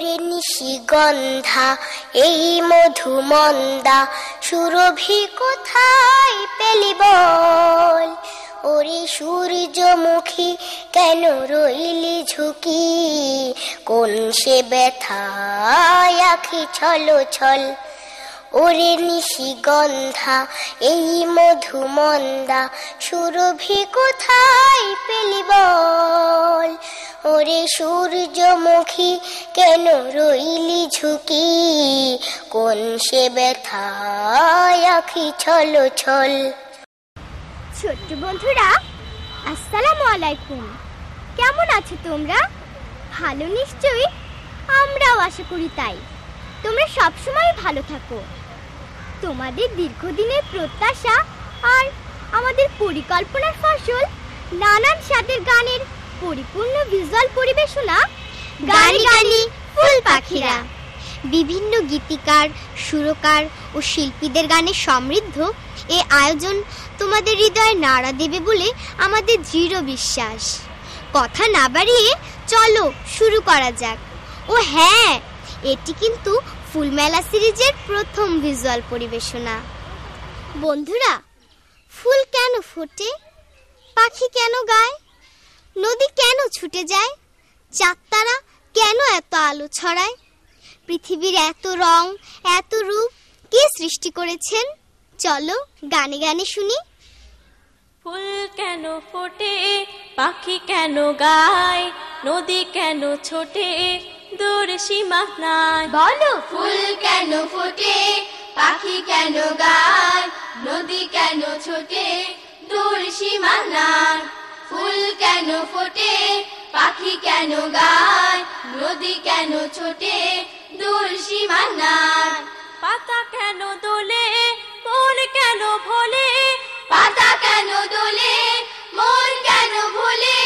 ওরে নিশিগন্ধা এই মধুমন্দা সুরভি কোথায় পেলি বল? ওরে সূর্যমুখী, কেন রইলি ঝুঁকি? কোন সে ব্যথা আখি ছল ছল ওরে নিশিগন্ধা এই মধুমন্দা সুরভি কোথায় পেলি বল? ওরে সূর্যমুখী, কেন রইলি ঝুঁকি? কোন সে ব্যথায় আখি ছল ছল? ছোট্ট বন্ধুরা, আসসালামু আলাইকুম। কেমন আছো তোমরা? ভালো নিশ্চয়ই, আমরাও আশা করি তাই। তোমরা সবসময় ভালো থাকো। তোমাদের দীর্ঘদিনের প্রত্যাশা আর আমাদের পরিকল্পনার ফসল, নানান স্বাদের গানের পরিপূর্ণ ভিজুয়াল পরিবেশনা, গানি গানি ফুল পাখিরা। বিভিন্ন গীতিকার, সুরকার ও শিল্পীদের গানে সমৃদ্ধ এ আয়োজন তোমাদের হৃদয়ে নাড়া দেবে বলে আমাদের দৃঢ় বিশ্বাস। কথা না বাড়িয়ে চলো শুরু করা যাক। ও হ্যাঁ এটি কিন্তু ফুলমেলা সিরিজের প্রথম ভিজুয়াল পরিবেশনা। বন্ধুরা, ফুল কেন ফোটে? পাখি কেন গায়? নদী কেন ছুটে যায়? চাঁদতারা কেন এত আলো ছড়ায়? পৃথিবীর এত রং, এত রূপ কে সৃষ্টি করেছেন? চলো গানে গানে শুনি। ফুল কেন ফোটে? পাখি কেন গায়? নদী কেন ছোটে? দূর সীমা নাই। বলো ফুল কেন ফোটে? পাখি কেন গায়? নদী কেন ছোটে? দূর সীমানার ফুল কেন ফোটে? পাখি কেন গায়? নদী কেন ছোটে? দূর সীমানার পাতা কেন দোলে? মন কেন ভোলে? পাতা কেন দোলে? মন কেন ভোলে?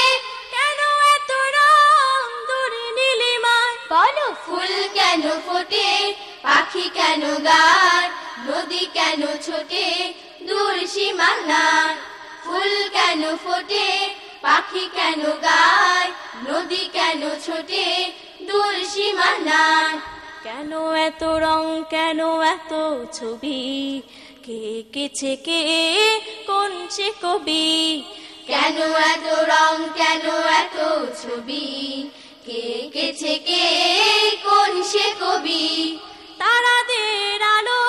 বলো ফুল কেন ফোটে? পাখি কেন গায় নদী কেন ছোটে? দূর সীমানার। ফুল কেন ফোটে? পাখি কেন গায় নদী কেন ছোটে? দূর সীমানার। কেন এত রং কেন এত ছবি? কে কেছে কে কোন সে কবি? কেন এত রং কেন এত ছবি? কে কেছে কে কোন সে কবি? তারাদের আলো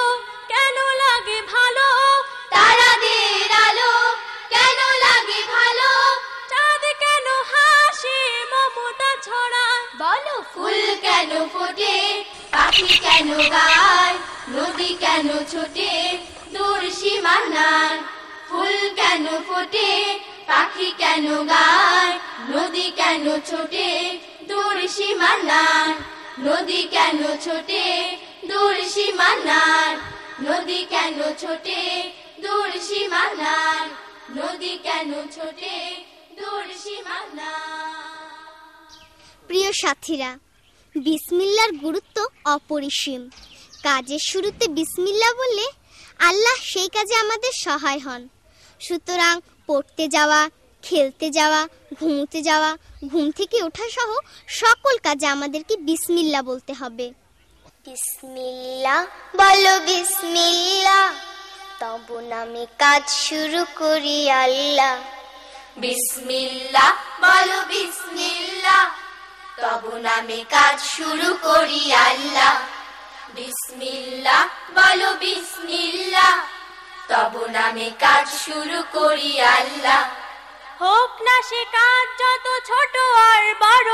কেন লাগে ভালো? তারাদের আলো কেন লাগে ভালো? চাঁদ কেন হাসে মমতা ছড়ায় বলো ফুল কেন ফোটে? পাখি কেন গায়? নদী কেন ছোটে? দূর সীমানার ফুল কেন ফোটে? পাখি কেন গায়? নদী কেন ছোটে? দূর সীমানার নদী কেন ছোটে? দূর সীমানার নদী কেন ছোটে? দূর সীমানার নদী কেন ছোটে? দূর সীমানার প্রিয় সাথীরা, বিসমিল্লার গুরুত্ব অপরিসীম। কাজের শুরুতে বিসমিল্লা বললে আল্লাহ সেই কাজে আমাদের সহায় হন। সুতরাং পড়তে যাওয়া, খেলতে যাওয়া, ঘুমোতে যাওয়া, ঘুম থেকে ওঠা সহ সকল কাজে আমাদেরকে বিসমিল্লা বলতে হবে। বিসমিল্লা, বলো বিসমিল্লা, তব নামে কাজ শুরু করি আল্লাহ। বিসমিল্লাহ বলো বিসমিল্লাহ তবু নামে কাজ শুরু করি আল্লাহ। বিসমিল্লাহ বলো বিসমিল্লাহ তবু নামে কাজ শুরু করি আল্লাহ। হোক না সে কাজ যত ছোট আর বড়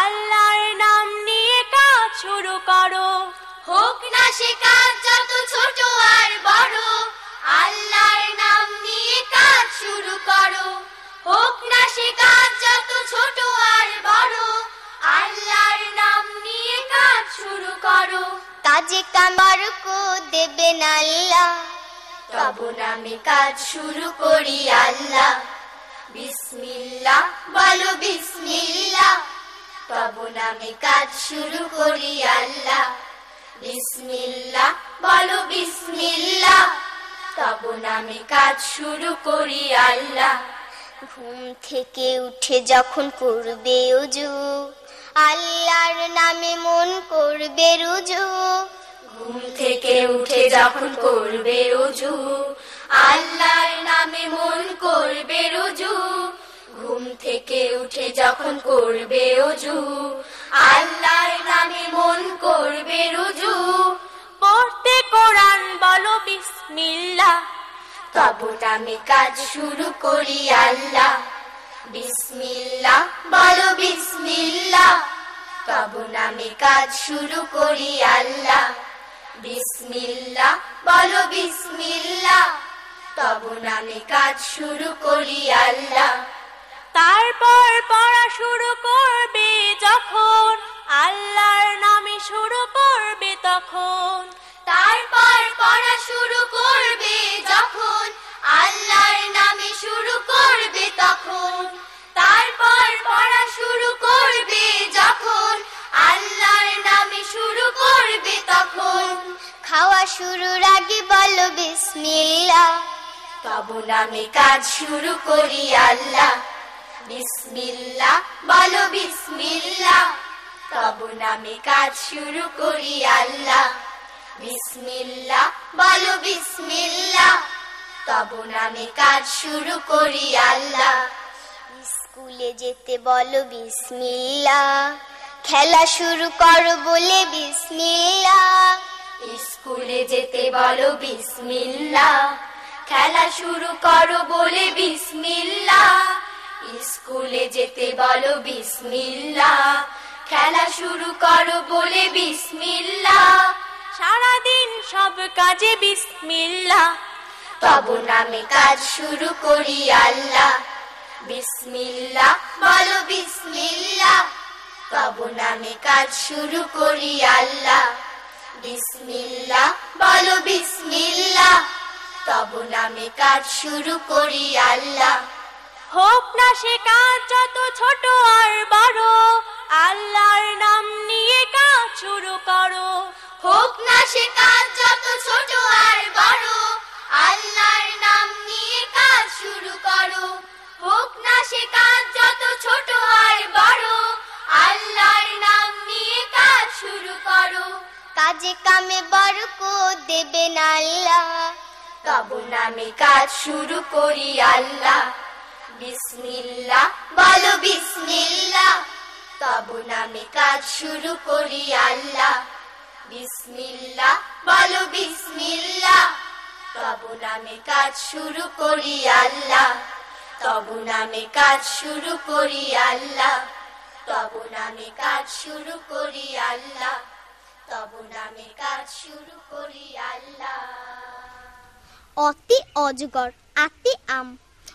আল্লাহর নাম নিয়ে কাজ শুরু করো। হোক না সে কাজ যত ছোট আর বড় আল্লাহর নাম নিয়ে কাজ শুরু করো। হোক না সে কাজ যত ছোট আর বড় আল্লাহর নাম নিয়ে কাজ শুরু করো। কাজে কামার কো দেবেন আল্লাহ। তবু নামে কাজ শুরু করি আল্লাহ। বিসমিল্লাহ, বলো বিসমিল্লাহ। তবু নামে কাজ শুরু করি আল্লাহ। বিসমিল্লাহ, বলো বিসমিল্লাহ। তবু নামে কাজ শুরু করি আল্লাহ। ঘুম থেকে উঠে যখন করবে উজু, আল্লাহর নামে মন করবে রুজু ঘুম থেকে উঠে যখন করবে রুজু, আল্লাহর নামে মন করবে রুজু। ঘুম থেকে উঠে যখন করবে রুজু, আল্লাহর নামে মন করবে রুজু। পড়তে কোরআন বলো, বিসমিল্লাহ। তব নামে কাজ শুরু করি, আল্লাহ। বিসমিল্লাহ বলো, বিসমিল্লাহ। তব নামে কাজ শুরু করি, আল্লাহ। বিসমিল্লাহ বলো বিসমিল্লাহ। তব নামে কাজ শুরু করি আল্লাহ। তারপর পড়া শুরু করবে যখন আল্লাহর নামে শুরু করবে তখন। তারপর পড়া শুরু করবে যখন আল্লাহর নামে শুরু করবে তখন। তারপর পড়া শুরু করবে যখন আল্লাহর নামে শুরু করবে তখন। খাওয়া শুরুর আগে বলো বিসমিল্লাহ। তব নামে কাজ শুরু করি আল্লাহ। বিসমিল্লাহ বলো বিসমিল্লাহ। তব নামে কাজ শুরু করি আল্লাহ। বিসমিল্লাহ বলো বিসমিল্লাহ। তব নামে কাজ শুরু করি আল্লাহ। স্কুলে যেতে বলো বিসমিল্লাহ। খেলা শুরু করো বলে বিসমিল্লাহ স্কুলে যেতে বলো বিসমিল্লাহ খেলা শুরু করো বলে বিসমিল্লাহ স্কুলে যেতে বলো বিসমিল্লাহ খেলা শুরু করো বলে বিসমিল্লাহ সারাদিন সব কাজে বিসমিল্লাহ তব নামে কাজ শুরু করি আল্লাহ। বিসমিল্লাহ বলো বিসমিল্লাহ তব নামে কাজ শুরু করি আল্লাহ। বিসমিল্লাহ, বলো বিসমিল্লাহ। তব নামে কাজ শুরু করি আল্লাহ। হোক না সে কাজ, যত ছোট কামে বরকত দেবেন আল্লাহ। তব নামে কাজ শুরু করি আল্লাহ। বিসমিল্লাহ, বলো বিসমিল্লাহ। তব নামে কাজ শুরু করি আল্লাহ। বিসমিল্লাহ, বলো বিসমিল্লাহ। তব নামে কাজ শুরু করি আল্লাহ। তব নামে কাজ শুরু করি আল্লাহ। তব নামে কাজ শুরু করি আল্লাহ। তব নামে কাজ শুরু করি আল্লাহ। অতি অজগর আতি আম।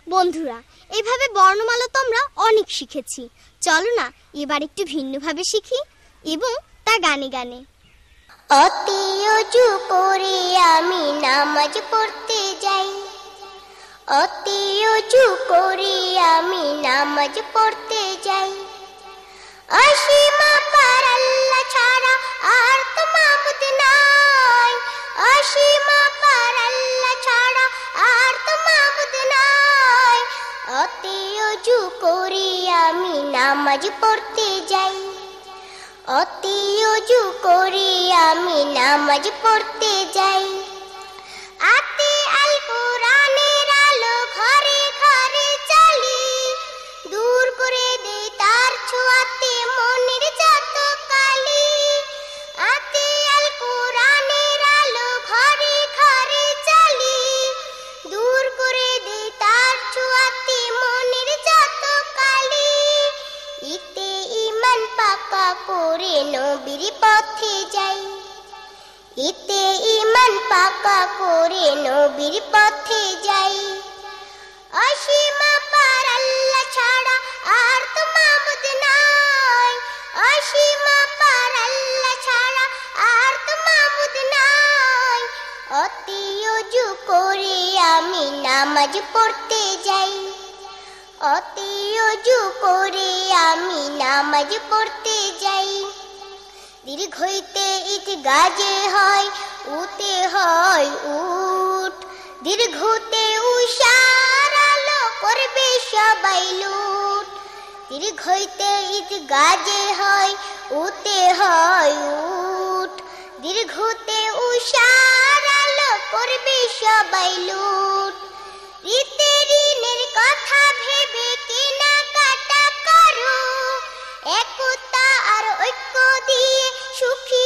বন্ধুরা এভাবে বর্ণমালা তো আমরা অনেক শিখেছি। চলো না এবার একটু ভিন্নভাবে শিখি এবং তা গানে গানে। অতি অজু করে আমি নামাজ পড়তে যাই। অতি অজু করে আমি নামাজ পড়তে যাই। অসীমা পার আল্লাহ ছাড়া আর তো মাবুদ নাই অসীমা পার আল্লাহ ছাড়া আর তো মাবুদ নাই অতি অজু করে আমি নামাজ পড়তে যাই অতি অজু করে আমি নামাজ পড়তে যাই পথে যাই। ইতে ইমান পাকা করে নবীর পথে যাই। অসীমা পার আল্লাহ ছাড়া আর তো মাবুদ নাই। অসীমা পার আল্লাহ ছাড়া আর তো মাবুদ নাই। অতি অজু করে আমি নামাজ পড়তে যাই। অতি অজু করে আমি নামাজ পড়তে যাই। দীর্ঘ হইতে ইট গাজে হয়, উতে হয় উঠ দীর্ঘতে উষার আলো করবে সবাই লুট। দীর্ঘ হইতে ঈদ গাজে হয়, উতে হয় উঠ দীর্ঘতে উষার আলো করবে সবাই লুট। রীতে ঋণের কথা ভেবে কেনা কাটা করো। একতা আর ঐক্য দিয়ে সুখী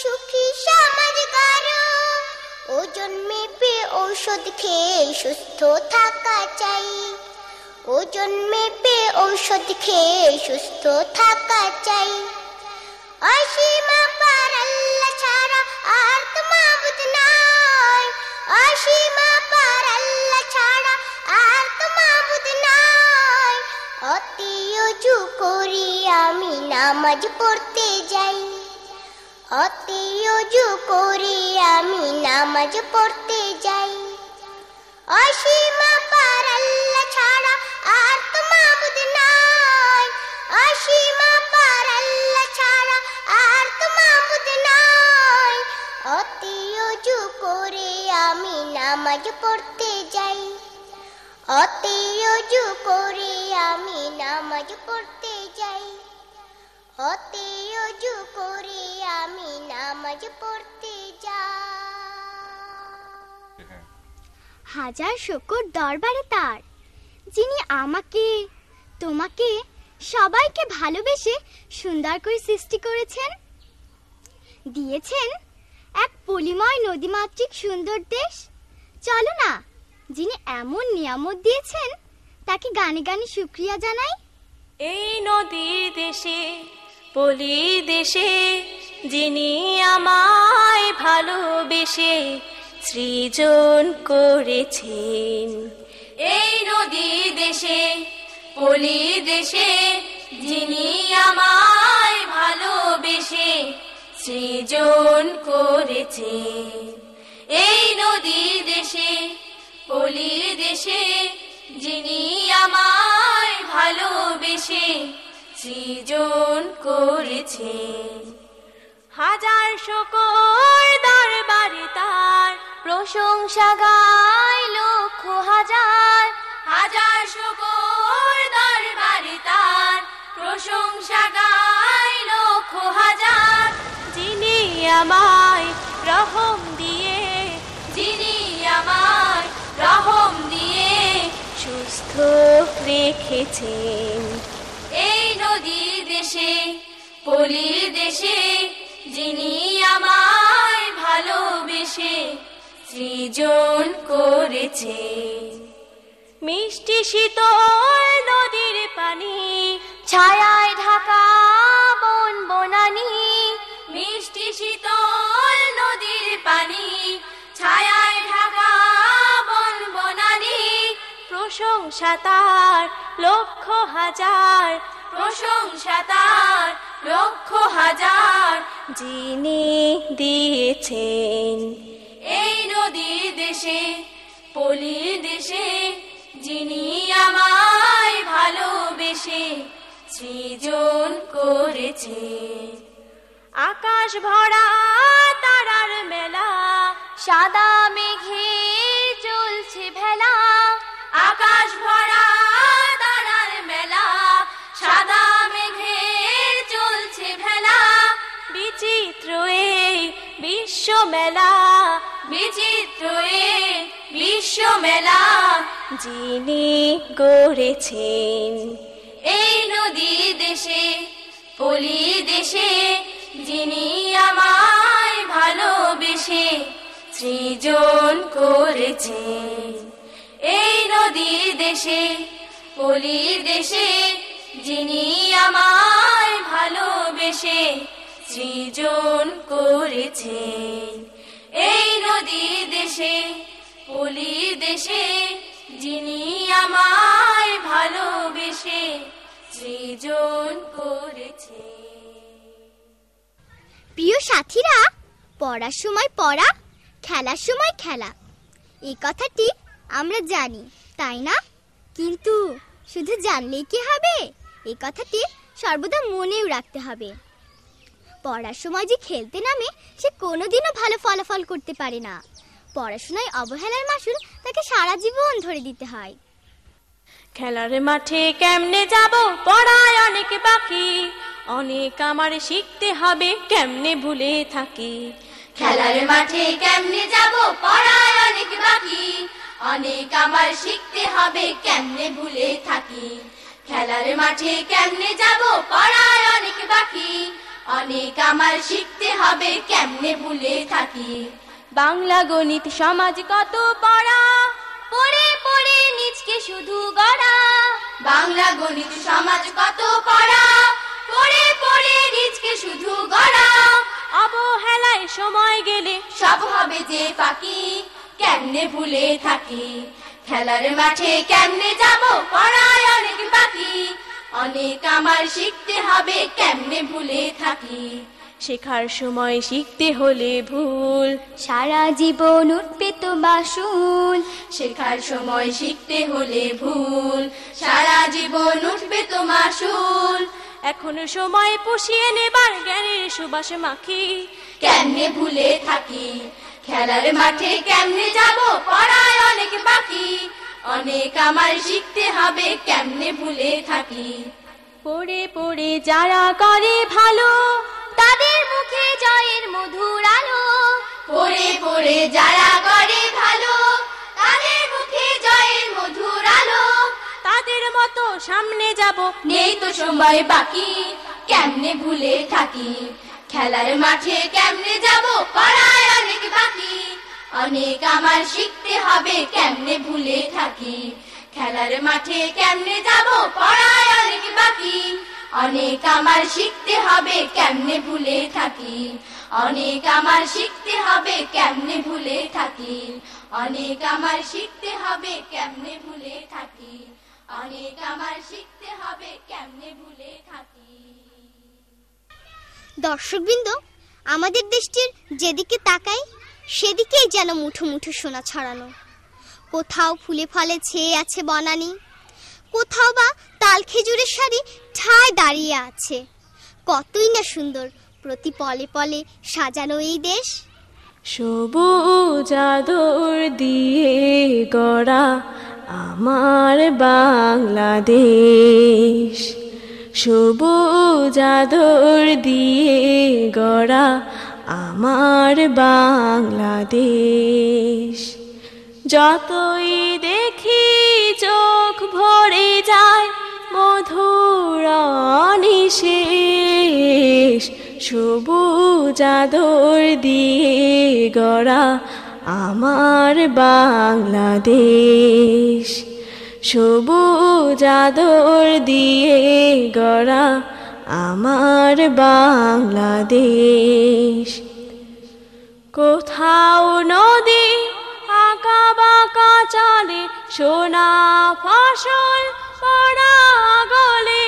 সুখী ওজন মেপে ঔষধ খেয়ে সুস্থ থাকা চাই। ওজন মেপে ঔষধ খেয়ে সুস্থ থাকা চাই। অসীমা আল্লাহ ছাড়া আর তো মাবুদ নামাজ পড়তে যাই অতি অজু করি আমি নামাজ পড়তে যাই অসীমা নামাজ পড়তে যাই। অতি অজু করে আমি নামাজ পড়তে যাই। অতি অজু করে আমি নামাজ পড়তে যাই। হাজার শকর দরবারে তার যিনি আমাকে তোমাকে সবাইকে ভালোবেসে সুন্দর করে সৃষ্টি করেছেন। দিয়েছেন এক পলিময় নদীমাতৃক সুন্দর দেশ। চলো না। যিনি এমন নিয়ামত দিয়েছেন, তাকে গানে গানে শুক্রিয়া জানাই। এই নদীর দেশে, পলি দেশে, যিনি আমায় ভালোবেসে সৃজন করেছেন। এই নদী দেশে, পলি দেশে, যিনি আমায় ভালোবেসে সৃজন করেছেন। এই নদীর দেশে, পলির দেশে, যিনি আমায় ভালোবেসে সৃজন করেছে। হাজার শকর দরবারে তার প্রশংসা গায় লক্ষ হাজার। হাজার শকর দরবারে তার প্রশংসা গায় লক্ষ হাজার। যিনি আমায় রহম দিয়ে যিনি আমার রহম দিয়ে সুস্থ রেখেছেন। এই নদীর দেশে পলির দেশে, যিনি আমায় ভালোবেসে সৃজন করেছে। মিষ্টি শীতল নদীর পানি, ছায়ায় ঢাকা বন বনানি। মিষ্টি শীতল নদীর পানি ছায়ায় ঢাকা বন বনানি প্রশংসা তার লক্ষ হাজার। প্রশংসা তার লক্ষ হাজার। যিনি দিয়েছেন এই নদীর দেশে পলির দেশে, যিনি আমায় ভালোবেসে সৃজন করেছেন আকাশ ভরা তারার মেলা সাদা মেঘে চলছে ভেলা, আকাশ ভরা তারার মেলা। সাদা মেঘে চলছে ভেলা, বিচিত্র বিশ্ব মেলা। বিচিত্র বিশ্ব মেলা, যিনি গড়েছেন। এই নদী দেশে, পলি দেশে, যিনি আমায় ভালোবেসে। সৃজন করেছেন এই নদীর দেশে পলির দেশে, যিনি আমায় ভালোবেসে সৃজন করেছেন এই নদীর দেশে পলির দেশে, যিনি আমায় ভালোবেসে সৃজন করেছে। প্রিয় সাথীরা, পড়ার সময় পড়া খেলার সময় খেলা। এই কথাটি আমরা জানি, তাই না? কিন্তু শুধু জানলেই কি হবে? এই কথাটি সর্বদা মনেও রাখতে হবে। পড়ার সময় যে খেলতে নামে, সে কোনোদিনও ভালো ফলাফল করতে পারে না। পড়াশোনায় অবহেলার মাসুল তাকে সারা জীবন ধরে দিতে হয়। খেলার মাঠে কেমনে যাব? পড়ায় অনেক বাকি। অনেক আমার শিখতে হবে, কেমনে ভুলে থাকি? খেলার মাঠে কেমনে যাব পড়ায় অনেক বাকি। অনেক আমার শিখতে হবে, কেমনে ভুলে থাকি। খেলার মাঠে কেমনে যাব পড়ায় অনেক বাকি। অনেক আমার শিখতে হবে, কেমনে ভুলে থাকি। বাংলা গণিত সমাজ কত পড়া? পড়ে পড়ে নিজকে শুধু গড়া। বাংলা গণিত সমাজ কত পড়া? পড়ে পড়ে নিজকে শুধু গড়া। অবহেলায় সময় গেলে সব হবে যে পাখি কেমনে ভুলে থাকি? খেলার মাঠে কেমনে যাব? পড়ায় অনেক বাকি। অনেক আমার শিখতে হবে কেমনে ভুলে থাকি? শেখার সময় শিখতে হলে ভুল। সারা জীবন উঠবে তো বাসুল শেখার সময় শিখতে হলে ভুল। সারা জীবন উঠবে তো মাসুল এখনও সময় পুষিয়ে নেবার জ্ঞানের সুবাস মাখি। কেমনে ভুলে থাকি? খেলার মাঠে কেমনে যাব? পড়ায় অনেক বাকি। অনেক আমার শিখতে হবে, কেমনে ভুলে থাকি? পড়ে পড়ে যারা করে ভালো, তাদের মুখে জয়ের মধুর আলো। পড়ে পড়ে যারা করে ভালো, তাদের মুখে জয়ের মধুর আলো। তাদের মতো সামনে যাব। নেই তো সময় বাকি, কেমনে ভুলে থাকি? খেলার মাঠে কেমনে যাব? পড়ায় অনেক বাকি। অনেক আমার শিখতে হবে, কেমনে ভুলে থাকি? খেলার মাঠে কেমনে যাব? পড়ায় অনেক বাকি। অনেক আমার শিখতে হবে, কেমনে ভুলে থাকি? অনেক আমার শিখতে হবে, কেমনে ভুলে থাকি? অনেক আমার শিখতে হবে, কেমনে ভুলে থাকি? অনেক আমার শিখতে হবে কেমনে ভুলে থাকি। দর্শকবৃন্দ আমাদের দেশটির যেদিকে তাকাই সেদিকেই যেন মুঠো মুঠো সোনা ছড়ানো। কোথাও ফুলে ফলে ছেয়ে আছে বনানি কোথাও বা তাল খেজুরের শাড়ি ঠায় দাঁড়িয়ে আছে। কতই না সুন্দর প্রতি পলে পলে সাজানো এই দেশ। সবুজ আদর দিয়ে গড়া আমার বাংলাদেশ, সবুজ আদর দিয়ে গড়া আমার বাংলাদেশ। যতই দেখি চোখ ভরে যায় মধুর নিশেষ সবুজ দিয়ে গড়া আমার বাংলাদেশ, সবুজ দিয়ে গড়া আমার বাংলাদেশ। কোথাও নদী আঁকা বাঁকা চলে, সোনা ফসল পড়া গলে,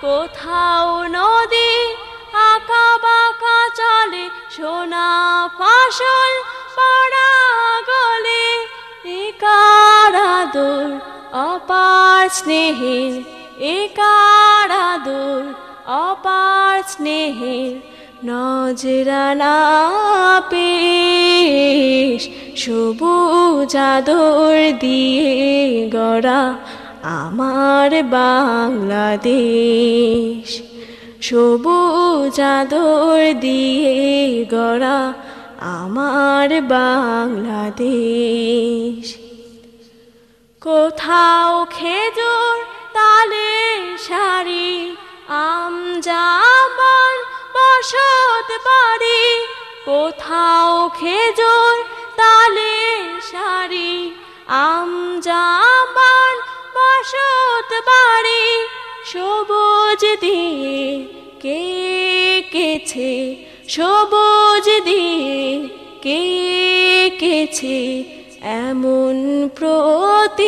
কোথাও নদী আঁকা বাঁকা চলে, সোনা ফসল স্নেহের একারাদুর অপার স্নেহের নজরানা পেশ। সবুজ আদর দিয়ে গড়া আমার বাংলাদেশ। সবুজ আদর দিয়ে গড়া আমার বাংলাদেশ। কোথাও খেজুর তালে শাড়ি আম জামান বসত বাড়ি কোথাও খেজুর তালে শাড়ি আম জামান বসত বাড়ি সবুজ দিয়ে কে কেছে সবুজ দিয়ে কে কেছে এমন প্রতিবেশ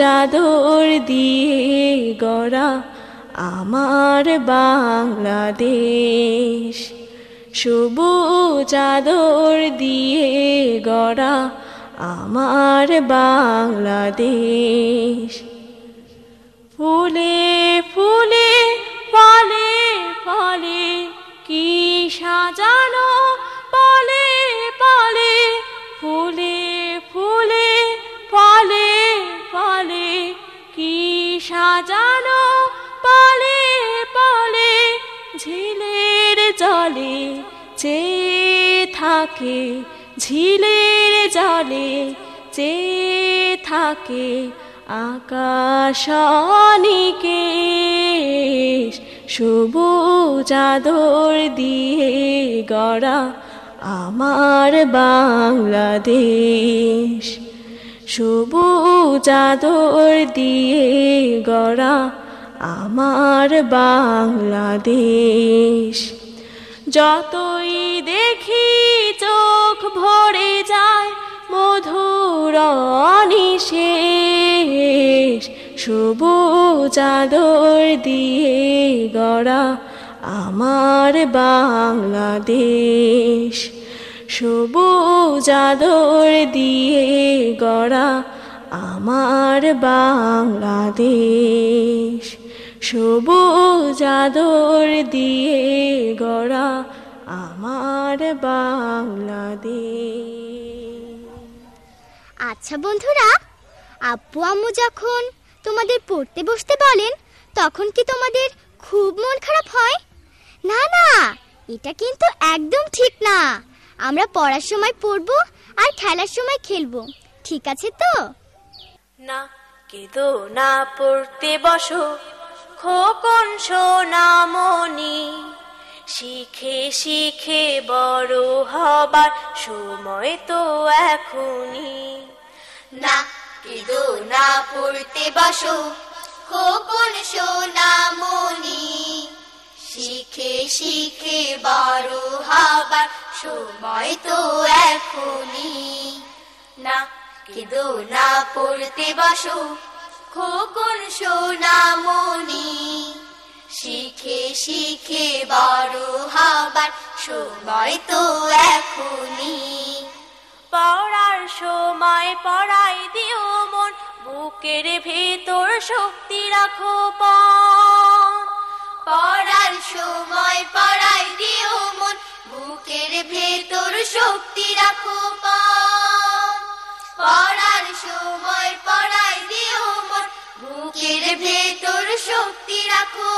আদর দিয়ে গড়া আমার বাংলাদেশ। সবুজ আদর দিয়ে গড়া আমার বাংলাদেশ। ফুলে ফুলে, ফলে ফলে কি সাজানো থাকে, ঝিলের জলে চেয়ে থাকে আকাশনিকে সবুজ আদর দিয়ে গড়া আমার বাংলাদেশ। সবুজ আদর দিয়ে গড়া আমার বাংলাদেশ। যতই দেখি ভরে যায় মধুর নিশেষ সবুজ আদর দিয়ে গড়া আমার বাংলাদেশ। সবুজ আদর দিয়ে গড়া আমার বাংলাদেশ। সবুজ দিয়ে গড়া আমার বাংলাদেশ। আচ্ছা বন্ধুরা আব্বু আম্মু যখন তোমাদের পড়তে বসতে বলেন তখন কি তোমাদের খুব মন খারাপ হয়? না না এটা কিন্তু একদম ঠিক না। আমরা পড়ার সময় পড়ব আর খেলার সময় খেলব ঠিক আছে তো? না কেদো না পড়তে বসো খোকন সোনামণি শিখে শিখে বড় হবার সময় তো এখনই। না কেদো না পড়তে বসো, খোকন সোনামণি শিখে শিখে বড় হবার সময় তো এখনই। না কেদো না পড়তে বসো, খোকন সোনামণি শিখে শিখে বড় হবার সময় তো এখনই। পড়ার সময় পড়াই দিও মন, বুকের ভেতর শক্তি রাখো পড়ার সময় পড়াই দিও মন, বুকের ভেতর শক্তি রাখো পড়ার সময় পড়াই দিও বুকের ভেতর শক্তি রাখো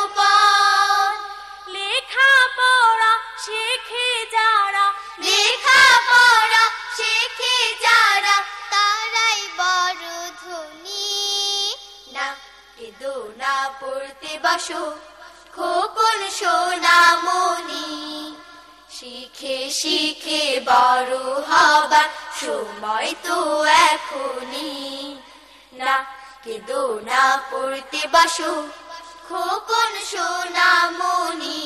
লেখা পড়া শেখে যারা লেখা পড়া শেখে যারা, তারাই বড় ধনী। না, কেদো না, পড়তে বসো, খোকন সোনামণি শিখে শিখে বড় হবার সময় তো এখনই। না কেদো না পড়তে বসো, খোকন সোনামণি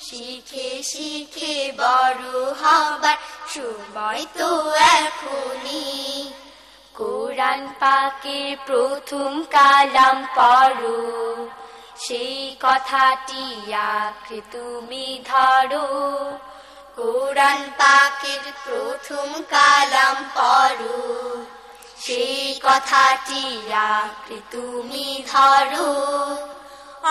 শিখে শিখে বড় হবার সময় তো এখনই। কোরআন পাকের প্রথম কালাম পড়ো, সেই কথাটি আঁকড়ে তুমি ধরো। কোরআন পাকের প্রথম কালাম পড়ো। সেই কথাটি আঁকড়ে তুমি ধরো।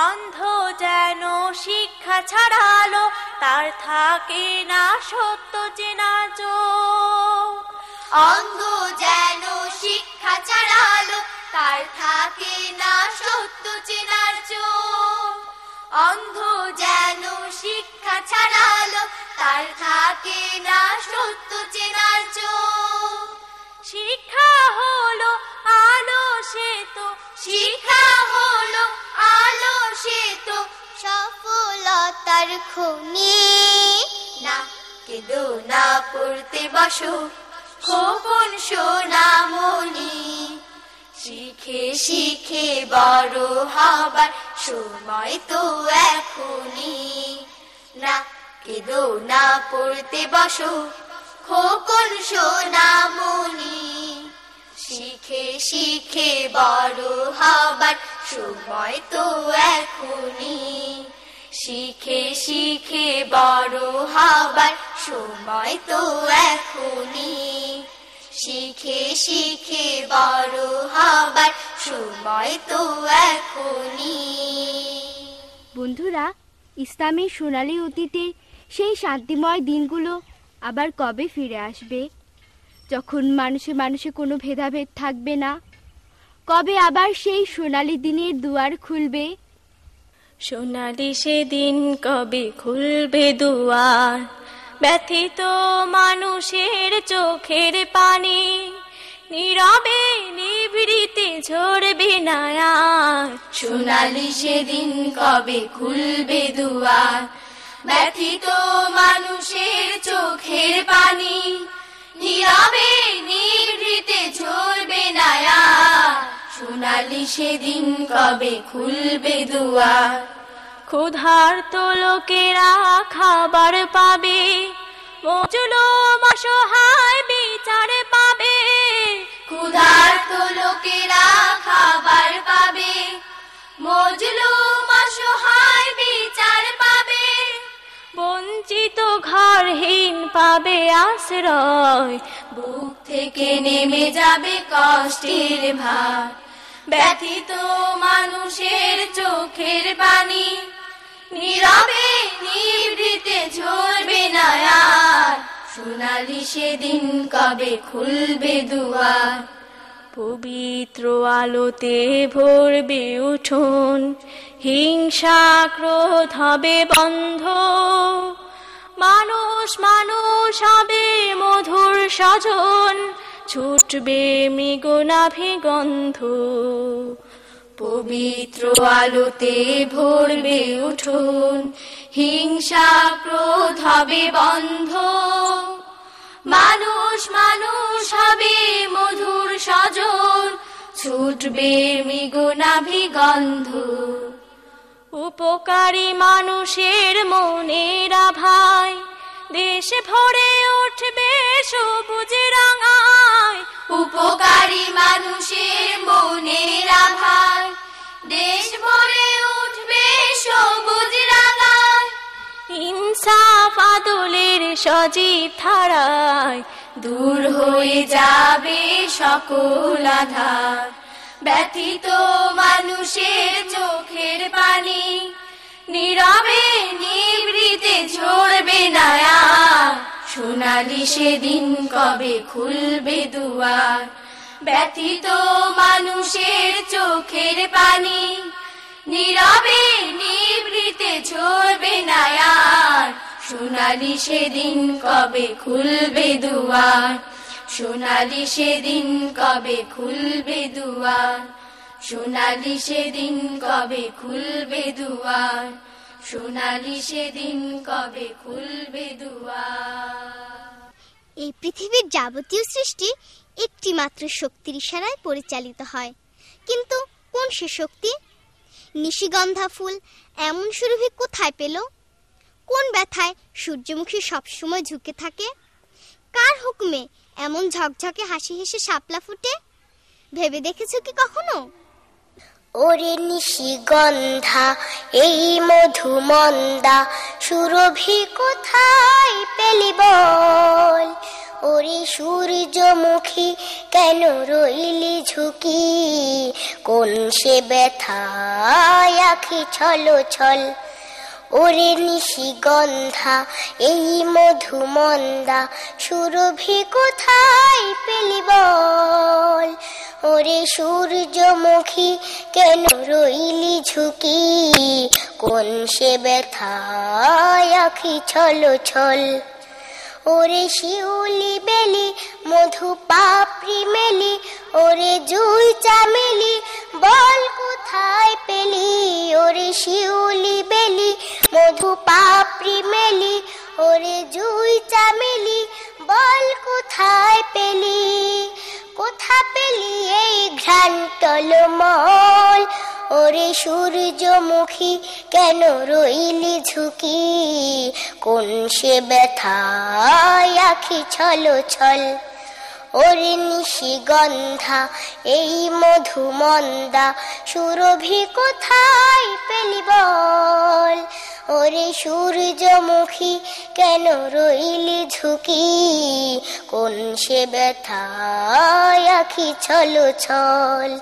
অন্ধ যেন শিক্ষা ছাড়ালো তার থাকে না সত্য চেনা অন্ধ যেন শিক্ষা ছাড়ালো তার থাকে না সত্য চেনার অন্ধ যেন শিক্ষা ছাড়ালো তার থাকে না সত্য চেনার চোখ। শিক্ষা হলো আলো সে তো শিক্ষা হলো আলো সে তো সফলতার খনি। না, কেদো না পড়তে বসো, খোকন সোনামণি শিখে শিখে বড় হবার সময় তো এখনই। না, কেদো না পড়তে বসো খোকন সোনামণি। শিখে শিখে বড় হবার সময় তো এখনই। শিখে শিখে বড় হবার সময় তো এখনই। শিখে শিখে বড় হবার সময় তো এখনই। বন্ধুরা, ইসলামের সোনালী অতীতের সেই শান্তিময় দিনগুলো আবার কবে ফিরে আসবে? যখন মানুষে মানুষে কোনো ভেদাভেদ থাকবে না কবে আবার সেই সোনালি দিনের দুয়ার খুলবে? সোনালি সেদিন কবে খুলবে দুয়ার? ব্যথিত মানুষের চোখের পানি নীরবে নিভৃতে ঝরবে না আর সোনালি সেদিন কবে খুলবে দুয়ার? ব্যথিত মানুষের চোখের পানি। নীরবে, নিভৃতে ঝরবে নায়া। সোনালি সেদিন কবে খুলবে দুয়ার ক্ষুধার্ত লোকেরা খাবার পাবে। মজলো অসহায় বিচার পাবে। ক্ষুধার্ত লোকেরা খাবার পাবে। মজলুম অসহায় বিচার পাবে। বঞ্চিত ঘরহীন পাবে আশ্রয়। বুক থেকে নেমে যাবে কষ্টের ভার। ব্যথিত মানুষের চোখের পানি, নীরবে নিভৃতে ঝরবে না আর সোনালি সেদিন কবে খুলবে দুয়ার? পবিত্র আলোতে ভরবে উঠুন। হিংসা ক্রোধ হবে বন্ধ। মানুষ মানুষ হবে মধুর স্বজন ছুটবে মৃগনাভি গন্ধ পবিত্র আলোতে ভরবে উঠুন। হিংসা ক্রোধ হবে বন্ধ। মানুষ মানুষ হবে মধুর স্বজন ছুটবে মৃগনাভি গন্ধ। উপকারী মানুষের মনের ভাই দেশ ভরে উঠবে সবুজ রাঙায়। উপকারী মানুষের মনের আভার দেশ ভরে উঠবে সবুজ রাঙায়। ইনসাফ আদলের সজীব ধারায় দূর হয়ে যাবে সকল আধার। ব্যথিত মানুষের চোখের পানি, নীরবে নিভৃতে ঝরবে নায়া। সোনালি সেদিন কবে খুলবে দুয়ার? ব্যথিত মানুষের চোখের পানি নীরবে নিভৃতে ঝরবে না আর। সোনালি সেদিন কবে খুলবে দুয়ার? সোনালি সেদিন কবে খুলবে দুয়ার? সোনালি সেদিন কবে খুলবে দুয়ার? সোনালি সেদিন কবে খুলবে দুয়ার? এই পৃথিবীর যাবতীয় সৃষ্টি একটি মাত্র শক্তির ইশারায় পরিচালিত হয়। কিন্তু কোন সে শক্তি? নিশিগন্ধা ফুল এমন সুরভি কোথায় পেল? কোন ব্যথায় সূর্যমুখী সবসময় ঝুঁকে থাকে? কার হুকুমে এমন ঝকঝকে হাসি হেসে শাপলা ফুটে? ভেবে দেখেছ কি কখনো? ওরে নিশিগন্ধা, এই মধুমন্দা, সুরভি কোথায় পেলি বল? ওরে সূর্যমুখী কেন রইলি ঝুঁকি? কোন সে ব্যথায় আখি ছল ছল। ওরে নিশিগন্ধা এই মধুমন্দা, সুরভি কোথায় পেলি বল? ওরে সূর্যমুখী কেন রইলি ঝুঁকি? কোন সে ব্যথায় আখি ছল ছল। ওরে শিউলি বেলি, মধু পাপড়ি মেলি, ওরে জুই চামেলি, বল কোথায় পেলি? ওরে শিউলি বেলি, মধু পাপড়ি মেলি, ওরে জুই চামেলি, বল কোথায় পেলি? কোথা পেলি এই ঘ্রাণ টলমল? ওরে সূর্যমুখী, কেন রইলি ঝুঁকি? কোন সে ব্যথায় আখি ছল ছল? ওরে নিশিগন্ধা এই মধুমন্দা, সুরভি কোথায় পেলি বল? ওরে সূর্যমুখী কেন রইলি ঝুঁকি? কোন সে ব্যথায় আখি ছল ছল?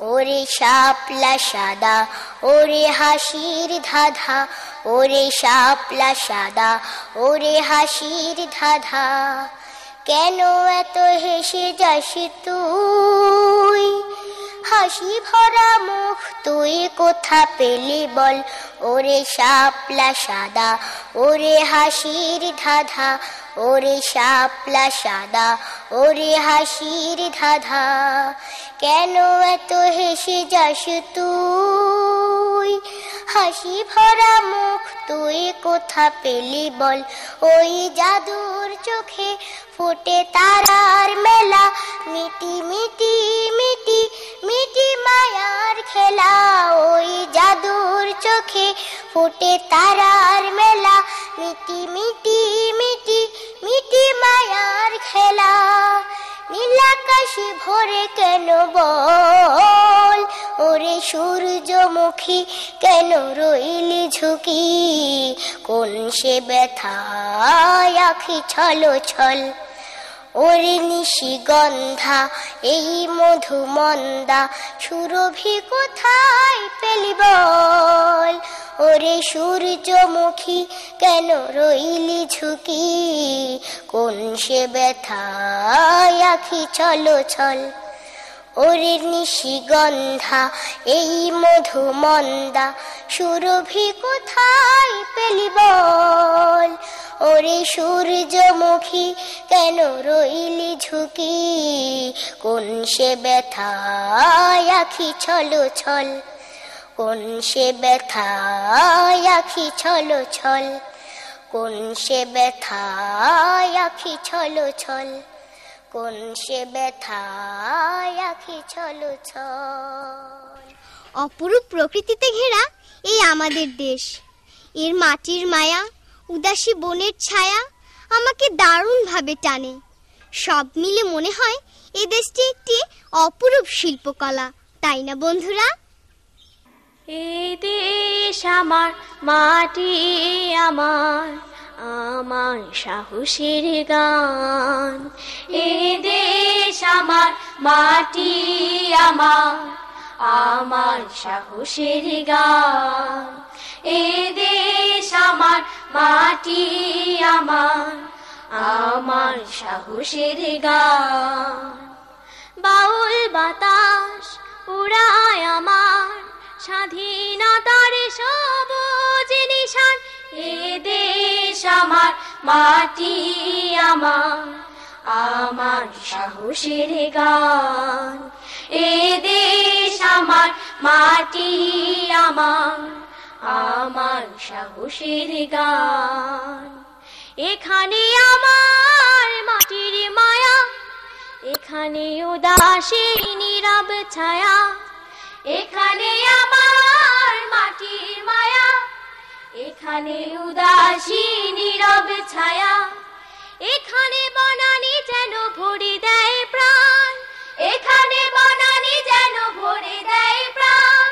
ওরে শাপলা সাদা, ওরে হাসির ধাধা, ওরে শাপলা সাদা, ওরে হাসির ধাধা। কেন এত হেসে যাস তুই? হাসি ভরা মুখ, তুই কোথা পেলি বল? ওরে শাপলা সাদা, ওরে হাসির ধাধা, ওরে শাপলা সাদা, ওরে হাসির ধাধা। কেন এত হেসে যাস তুই? হাসি ভরা মুখ, তুই কোথা পেলি বল? ওই জাদুর চোখে ফোটে তারার মেলা। মিটি মিটি মিটি মিটি মায়ার খেলা। ওই জাদুর চোখে ফোটে তারার মেলা। মিটি মিটি মিটি মিটি মায়ার খেলা। নীলাকাশে ভরে কেন বল? ওরে সূর্যমুখী কেন রইলি ঝুঁকি? কোন সে ব্যথায় আখি ছলো ছল ওরে নিশিগন্ধা এই মধুমন্দা সুরভি কোথায় পেলি বল? ওরে সূর্যমুখী, কেন রইলি ঝুঁকি? কোন সে ব্যথা আখি চলো ছল? ওরে নিশি গন্ধা, এই মধু মন্দা, সুরভি কোথায় পেলি বল? ওরে সূর্যমুখী, কেন রইলি ঝুঁকি? কোন সে ব্যথায় আখি ছলো ছল? কোন সে ব্যথায় আখি ছলো ছল? কোন সে ব্যথায় আখি ছলো ছল? কোন সে ব্যথায় আখি ছলো অপরূপ প্রকৃতিতে ঘেরা এই আমাদের দেশ। এর মাটির মায়া উদাসী বনের ছায়া আমাকে দারুণভাবে টানে। সব মিলে মনে হয় এ দেশটি একটি অপরূপ শিল্পকলা তাই না বন্ধুরা? এই দেশ আমার মাটি আমার। আমার সাহসের গান। এই দেশ আমার, মাটি আমার আমার সাহসের গান। এই দেশ আমার, মাটি আমার আমার সাহসের গান। বাউল বাতাস উড়ায় আমার, স্বাধীনতার সবুজ নিশান। এ দেশ আমার, মাটি আমার আমার সাহসের গান। এ দেশ আমার, মাটি আমার আমার সাহসের গান। এখানে আমার মাটির মায়া, এখানে উদাসী নীরব ছায়া, এখানে আমার মাটির মায়া এখানে উদাসী নীরব ছায়া, এখানে বনানি যেন ভরে দেয় প্রাণ, এখানে বনানি যেন ভরে দেয় প্রাণ,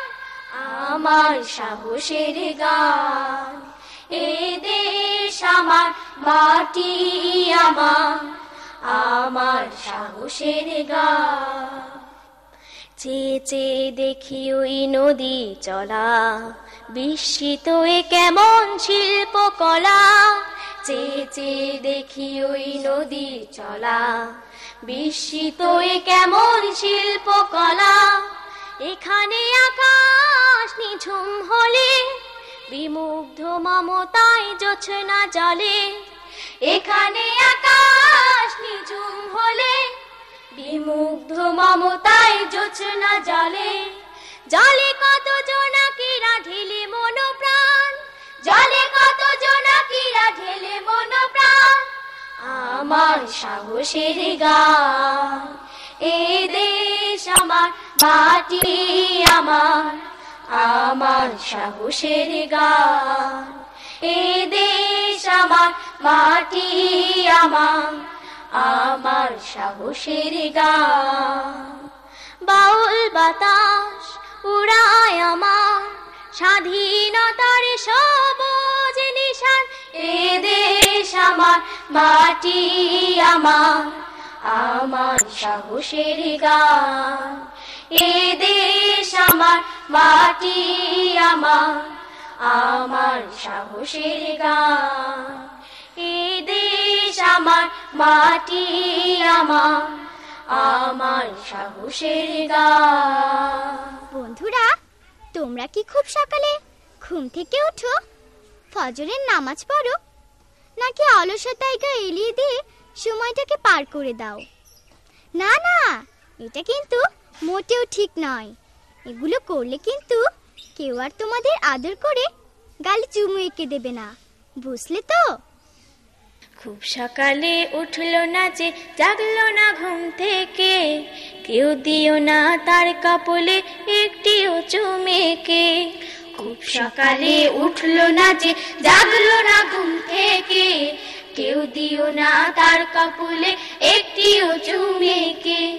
আমার সাহসের গান। এ দেশ আমার, মাটি আমার আমার সাহসের গান। চেয়ে চেয়ে দেখি ওই নদী চলা বিস্মিত কেমন শিল্পকলা? চেচে দেখি ওই নদী চলা। বিস্মিত কেমন শিল্পকলা? এখানে আকাশ নিঝুম হলে, বিমুগ্ধ মমতায় জোছনা জলে। এখানে আকাশ নিঝুম হলে, বিমুগ্ধ মমতায় জোছনা জলে। জলে কত জোনাকিরা ঢেলে মন প্রাণ জলে কত জোনাকিরা ঢেলে মন প্রাণ আমার সাহসের গান, এ দেশ আমার, মাটি আমার। আমার সাহসের গান, এ দেশ আমার, মাটি আমার। আমার সাহসের গান। বাউল বাতাস উড়ায় আমার স্বাধীনতার সবুজ নিশান এ দেশ আমার, মাটি আমার আমার সাহসের গান। এ দেশ আমার, মাটি আমার আমার সাহসের গান। এ দেশ আমার, মাটি আমার আমার সাহসের গান। বন্ধুরা, তোমরা কি খুব সকালে ঘুম থেকে ওঠো ফজরের নামাজ পড়ো, নাকি অলসতায় গা এলিয়ে দিয়ে সময়টাকে পার করে দাও? না না, এটা কিন্তু মোটেও ঠিক নয়। এগুলো করলে কিন্তু কেউ আর তোমাদের আদর করে গালে চুমু এঁকে দেবে না, বুঝলে তো? খুব সকালে উঠল না যে, জাগলো না ঘুম থেকে। কেউ দিও না তার কপলে একটিও চুমেকে খুব সকালে উঠল না যে, জাগলো না ঘুম থেকে। কেউ দিও না তার কপলে একটিও চুমেকে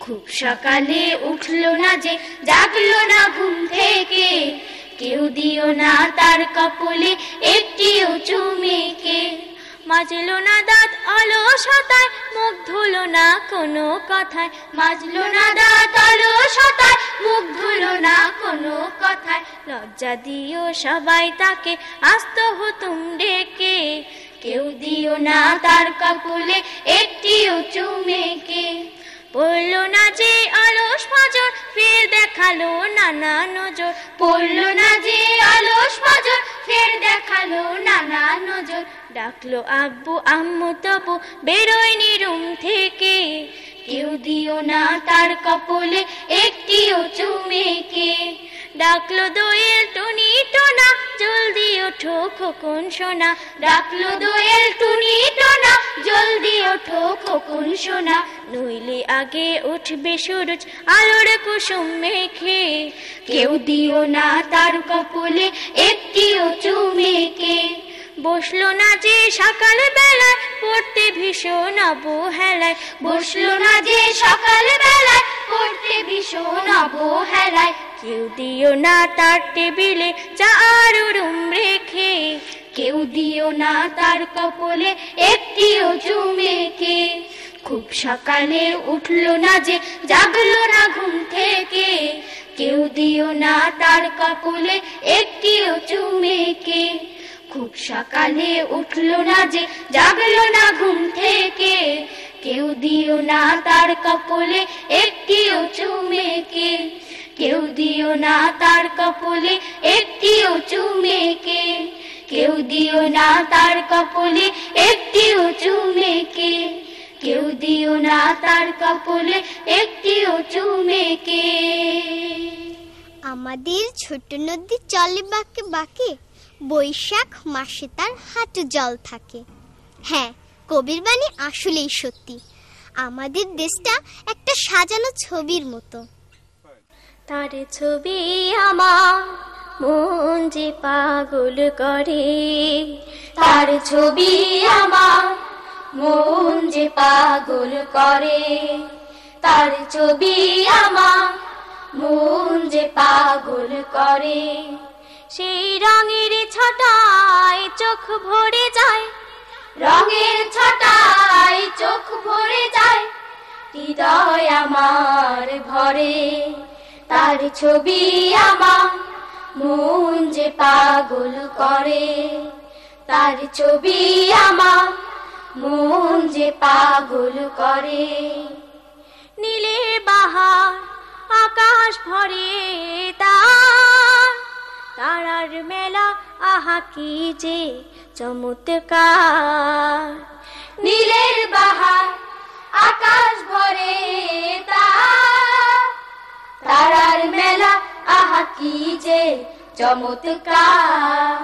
খুব সকালে উঠল না যে, জাগলো না ঘুম থেকে। কেউ দিও না তার কপলে একটিও চুমেকে মাজলো না দাঁত অলসতায় মুখ ধুলো না কোনো কথায়। মাজলো না দাঁত অলসতায় মুখ ধুলো না কোনো কথায়। লজ্জা দিও সবাই তাকে, আস্ত হতুম ডেকে। কেউ দিও না তার কপুলে একটিও চুমেকে পড়ল না যে অলস ফজর ফের দেখাল নানা নজর। পড়ল না যে অলস ফজর ফের দেখাল নানা নজর। ডাকলো, আব্বু, আম্মু, তবু বেরোয়নি রুম থেকে। কেউ দিও না তার কপলে একটিও চুমেকে ডাকলো দোয়েল, টুনি টোনা জলদি ওঠো খোকন সোনা। ডাকলো দোয়েল, টুনি টোনা জলদি ওঠো খোকন সোনা। নইলে আগে উঠবে সূরজ আলোর কুসুম মেখে কেউ দিও না তার কপলে একটিও চুমেকে বসল না যে সকাল বেলায় পড়তে ভীষণ অবহেলায়। বসল না যে সকাল বেলায় পড়তে ভীষণ অবহেলায়। কেউ দিও না তার টেবিলে চা আর রুম রেখে। কেউ দিও না তার কপলে একটিও চুমেকে খুব সকালে উঠল না যে, জাগলো না ঘুম থেকে। কেউ দিও না তার কপলে একটিও চুমেকে খুব সকালে উঠল না যে, জাগলো না ঘুম থেকে। কেউ দিও না তার কপলে একটিও চুমেকে কেউ দিও না তার কপলে একটিও চুমেকে কেউ দিও না তার কপলে একটিও চুমেকে কেউ দিও না তার কপলে একটিও চুমেকে আমাদের ছোট নদী চলে বাঁকে বাঁকে। বৈশাখ মাসে তার হাঁটু জল থাকে। হ্যাঁ কবির বাণী আসলেই সত্যি। আমাদের দেশটা একটা সাজানো ছবির মতো। তার ছবি আমার মন যে পাগল করে। তার ছবি আমার মন যে পাগল করে। তার ছবি আমার মন যে পাগল করে। সেই রঙের ছটায় চোখ ভরে যায়। রঙের ছটায় চোখ ভরে যায়। হৃদয় আমার ভরে, তার ছবি আমার মন যে পাগল করে। তার ছবি আমার মন যে পাগল করে। নীলে বাহার আকাশ ভরে তার তারার মেলা, আহা কি যে চমৎকার। নীলের বাহার, আকাশ ভরে তার তারার মেলা, আহা কি যে চমৎকার।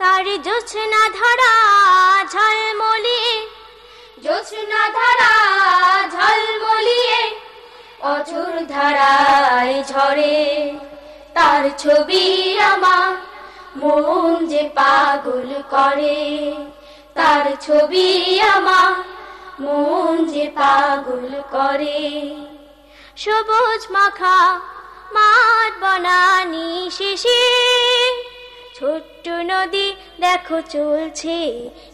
তার জোছনা ধরা, ঝলমলিয়ে, জোছনা ধরা, ঝলমলিয়ে অঝুর ধারায় ঝরে। তার ছবি আমার, মন যে পাগল করে। তার ছবি আমার, মন যে পাগল করে। সবুজ মাখা মাঠ বনানি শেষে, ছোট্ট নদী দেখো চলছে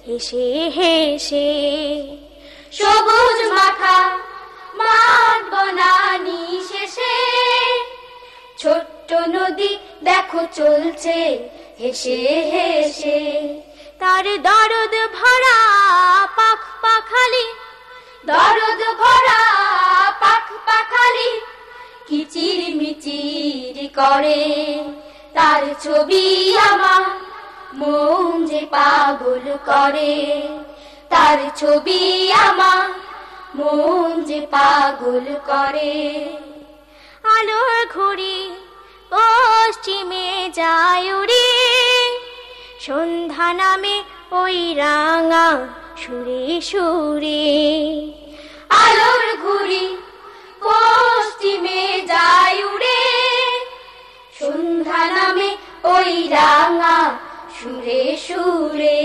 হেসে হেসে। সবুজ মাখা মাঠ বনানি শেষে ছোট্ট নদী দেখো চলছে, হেসে হেসে। তার দরদ ভরা পাখ পাখালি, দরদ ভরা পাখ পাখালি কিচির মিচির করে। তার ছবি আমার মন যে পাগল করে। তার ছবি আমার মন যে পাগল করে। আলোর ঘুড়ি, পশ্চিমে যায় উড়ে। সন্ধ্যা নামে ওই রাঙা সুরে সুরে। আলোর ঘুড়ি, পশ্চিমে যায় উড়ে। সন্ধ্যা নামে ওই রাঙা সুরে সুরে।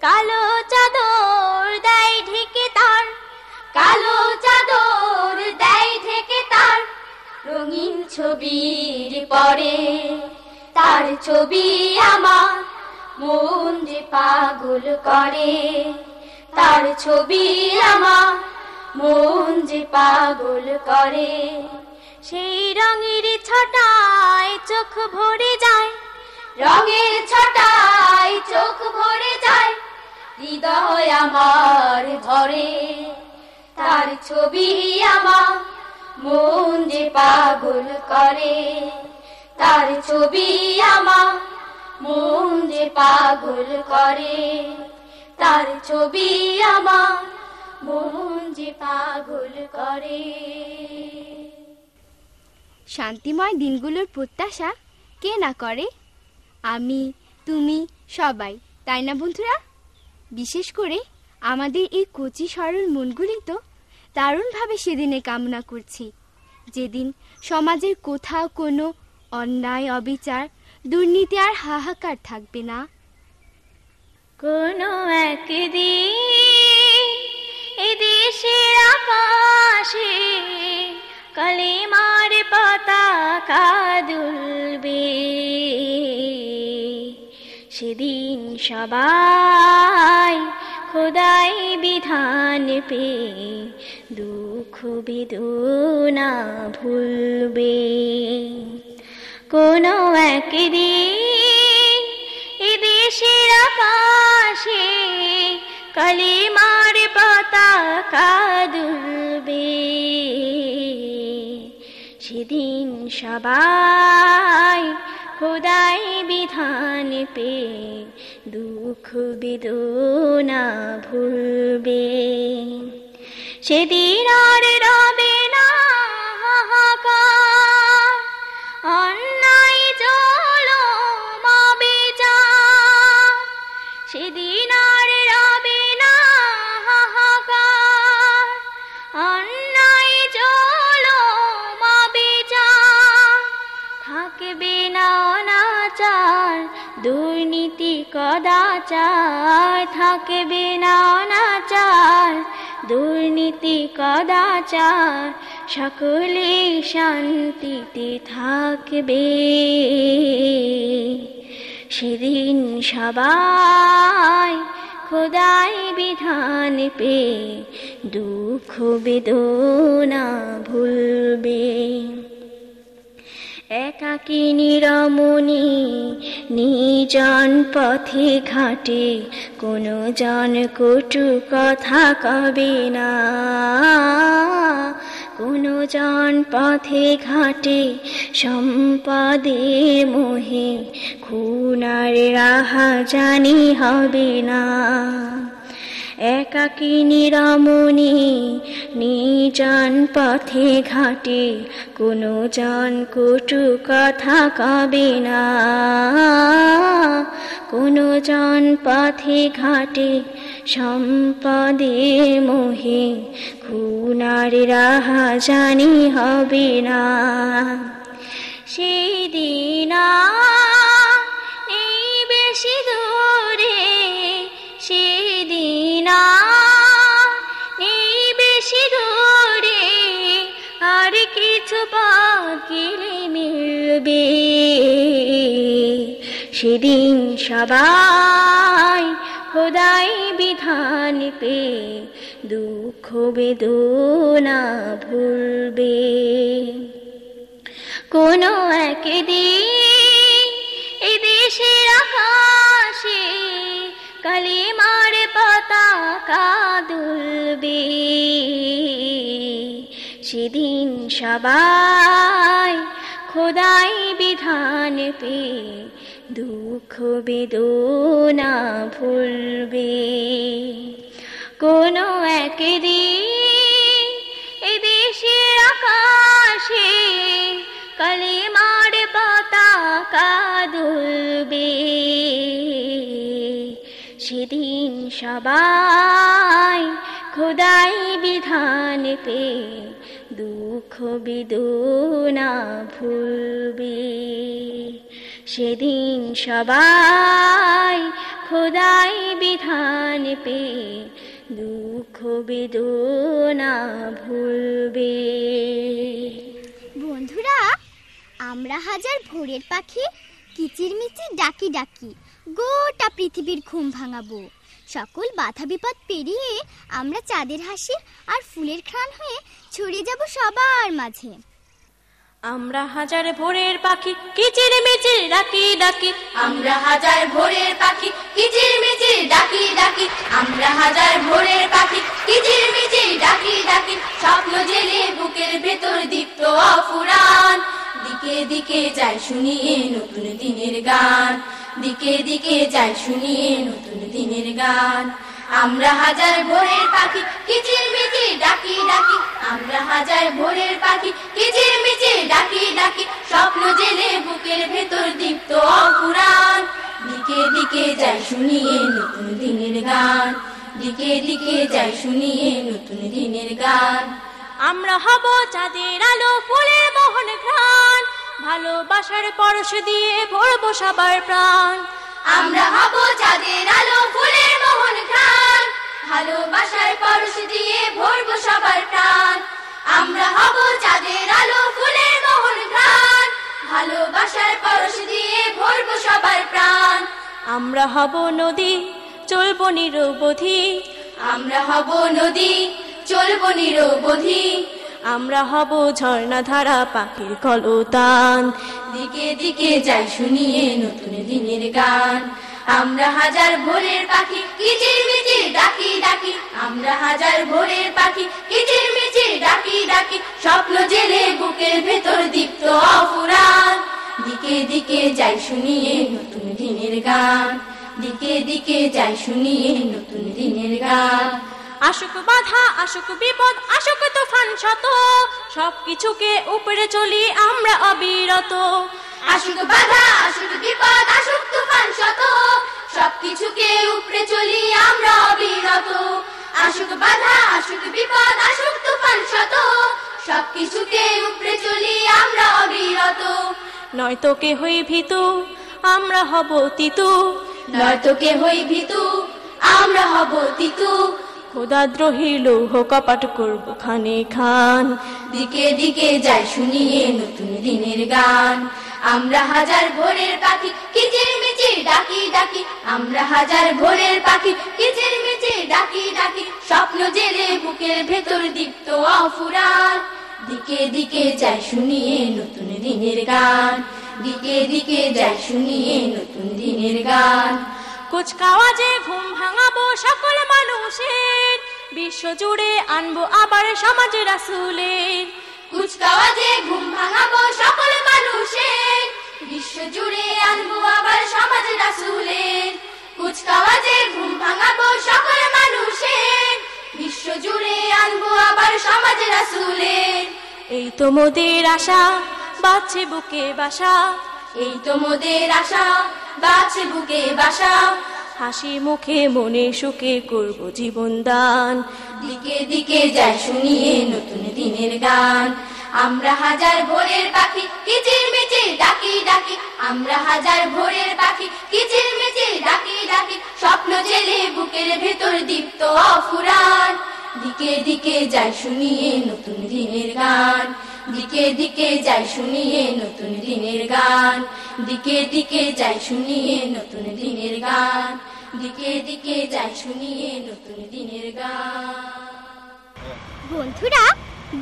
কালো চাদর দেয় ঢেকে তার, কালো ছবির পরে, তার ছবি আমার মন যে পাগল করে। তার ছবি আমার মন যে পাগল করে। সেই রঙের ছটায় চোখ ভরে যায়, রঙের ছটায় চোখ ভরে যায়, হৃদয় আমার ধরে। তার ছবি আমার মন যে পাগল করে, তার ছবি আমার মন যে পাগল করে, তার ছবি আমার মন যে পাগল করে। শান্তিময় দিনগুলোর প্রত্যাশা কে না করে? আমি, তুমি, সবাই, তাই না বন্ধুরা? বিশেষ করে আমাদের এই কচি সরল মনগুলি তো দারুণভাবে সেদিনে কামনা করছি। যেদিন সমাজের কোথাও কোনো অন্যায়, অবিচার, দুর্নীতি আর হাহাকার থাকবে না। কোনো একদিন এদেশের আকাশে কালিমার পতাকা দুলবে। সেদিন সবাই খোদাই বিধান পে, দুঃখ বেদনা ভুলবে। কোনো একদিন এদেশের আকাশে কালিমার পতাকা দুলবে। সেদিন সবাই খোদাই বিধান পে দুঃখ বেদনা ভুলবে। সেদিন আর রবে না হাহাকার কদাচার থাকবে না অনাচার, দুর্নীতি কদাচার, সকলে শান্তিতে থাকবে। সেদিন সবাই খোদাই বিধান পে দুঃখ বেদনা ভুলবে। একাকিনী রমণী নিজন পথে ঘাটে কোনো জন কটু কথা কবে না। কোনো জন পথে ঘাটে, সম্পদে মোহে, খুনার রাহা জানি হবে না। একাকিনী রমণী নিজন পথে ঘাটে, কোনো জন কটু কথা কবে না? কোনো জন পথে ঘাটে, সম্পদে মোহে, খুনার রাহা জানি হবে না। সেই দিন আর নেই বেশি দূরে আর কিছু বাকিলে মিলবে। সেদিন সবাই খোদাই বিধান পে দুঃখ বেদনা ভুলবে। কোনো একদিন এই দেশের আকাশে কালিমার পতাকা দুলবে সেদিন সবাই খোদাই বিধান পে, দুঃখ বেদনা ভুলবে। কোনো একদিন এ দেশের আকাশে কালিমার পতাকা দুলবে সেদিন সবাই খোদাই বিধান পে দুঃখ বেদনা ভুলবে। সেদিন সবাই খোদাই বিধান পে দুঃখ বেদনা ভুলবে। বন্ধুরা, আমরা হাজার ভোরের পাখি কিচিরমিচির ডাকি ডাকি। গোটা পৃথিবীর ঘুম ভাঙাবো। সকল বাধা বিপদ পেরিয়ে আমরা চাঁদের হাসি আর ফুলের খান হয়ে ছড়িয়ে যাব সবার মাঝে। আমরা হাজার ভোরের পাখি, কিচির মিচির ডাকি ডাকি। আমরা হাজার ভোরের পাখি, কিচির মিচির ডাকি ডাকি। আমরা হাজার ভোরের পাখি, কিচির মিচির ডাকি ডাকি। স্বপ্ন জেলে বুকের ভেতর দীপ্ত অফুরান। দিকে দিকে যাই শুনিয়ে নতুন দিনের গান। দিকে দিকে যাই শুনিয়ে নতুন দিনের গান। আমরা হাজার ভোরের পাখি, কিচির মিচির ডাকি ডাকি। আমরা হাজার ভোরের পাখি, কিচির মিচির ডাকি ডাকি। স্বপ্ন জেলে বুকের ভেতর দীপ্ত অপুরাণ দিকে দিকে যাই শুনিয়ে নতুন দিনের গান। দিকে দিকে যাই শুনিয়ে নতুন দিনের গান। আমরা হব চাঁদের আলো ফুলের মোহন ঘ্রাণ। ভালোবাসার পরশ দিয়ে ভরবো সবার প্রাণ। আমরা হব চাঁদের আলো, ফুলের মোহন ঘ্রাণ। ভালোবাসার পরশ দিয়ে ভরবো সবার প্রাণ। আমরা হব চাঁদের আলো, ফুলের মোহন ঘ্রাণ। ভালোবাসার পরশ দিয়ে ভরবো সবার প্রাণ। আমরা হব নদী, চলবো নিরবধি। আমরা হব নদী, চলবো নিরবধি। আমরা হব ঝর্ণা ধারা পাখির কলতান। দিকে দিকে যাই শুনিয়ে নতুন দিনের গান। আমরা হাজার ভোরের পাখি কিচির মিচির ডাকি ডাকি। আমরা হাজার ভোরের পাখি কিচির মিচির ডাকি ডাকি। স্বপ্ন জেলে বুকের ভেতর দীপ্ত অফুরান। দিকে দিকে যাই শুনিয়ে নতুন দিনের গান। দিকে দিকে যাই শুনিয়ে নতুন দিনের গান। আশুক বাধা আশুক বিপদ আশুক তুফান শত। সবকিছুকে উপরে চলি আমরা অবিরত। আসুক বাধা আসুক বিপদ আসুক তুফান শত। সবকিছুকে উপরে চলি আমরা অবিরত। আসুক বাধা আসুক বিপদ আসুক তুফান শত। সবকিছুকে উপরে চলি আমরা অবিরত। নয়তো কে হই ভীতু আমরা হব তিতু নয়তো কে হই ভীতু আমরা হব তিতু খোদাদ্রোহী লৌহ কপাট করব খানে খান। দিকে দিকে যাই শুনিয়ে নতুন দিনের গান। আমরা হাজার ভোরের পাখি, কিচির মিচির ডাকি ডাকি। আমরা হাজার ভোরের পাখি, কিচির মিচির ডাকি ডাকি। স্বপ্ন জেলে বুকের ভেতর দীপ্ত অফুরান। দিকে দিকে যাই শুনিয়ে নতুন দিনের গান। দিকে দিকে যাই শুনিয়ে নতুন দিনের গান। কুচকাওয়াজে ঘুম ভাঙাবো সকল মানুষের। বিশ্ব জুড়ে আনব আবার সমাজ রাসুলের। কুচকাওয়াজে ঘুম ভাঙাবো সকল মানুষের। বিশ্ব জুড়ে আনব আবার সমাজ রাসুলের। কুচকাওয়াজে ঘুম ভাঙাবো সকল মানুষের। বিশ্ব জুড়ে আনব আবার সমাজ রাসুলের। এই তো মোদের আশা, বাচ্ছে বুকে বাসা। এই তো মোদের আশা বাছে বুকে বাসা। হাসি মুখে মনে সুখে করব জীবন দান। দিকে দিকে যাই শুনিয়ে নতুন দিনের গান। আমরা হাজার ভোরের পাখি কিচির মিচির ডাকি ডাকি। আমরা হাজার ভোরের পাখি কিচির মিচির ডাকি ডাকি। স্বপ্ন জেলে বুকের ভেতর দীপ্ত অফুরান। দিকে দিকে যাই শুনিয়ে নতুন দিনের গান। দিকে দিকে যাই শুনিয়ে নতুন দিনের গান। দিকে দিকে যাই শুনিয়ে নতুন দিনের গান। দিকে দিকে যাই শুনিয়ে নতুন দিনের গান। বন্ধুরা,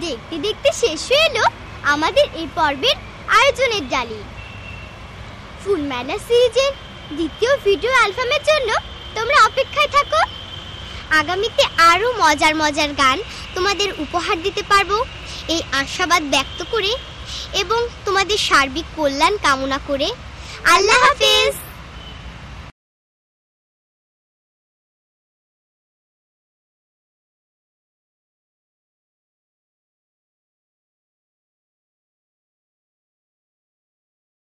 দেখতে দেখতে শেষ হয়ে এলো আমাদের এই পর্বের আয়োজনের জালি। ফুল মেলা সিরিজের দ্বিতীয় ভিডিও অ্যালবামের জন্য তোমরা অপেক্ষায় থাকো। আগামীতে আরও মজার মজার গান তোমাদের উপহার দিতে পারব। এই আশাবাদ ব্যক্ত করে এবং তোমাদের সার্বিক কল্যাণ কামনা করে। আল্লাহ হাফেজ!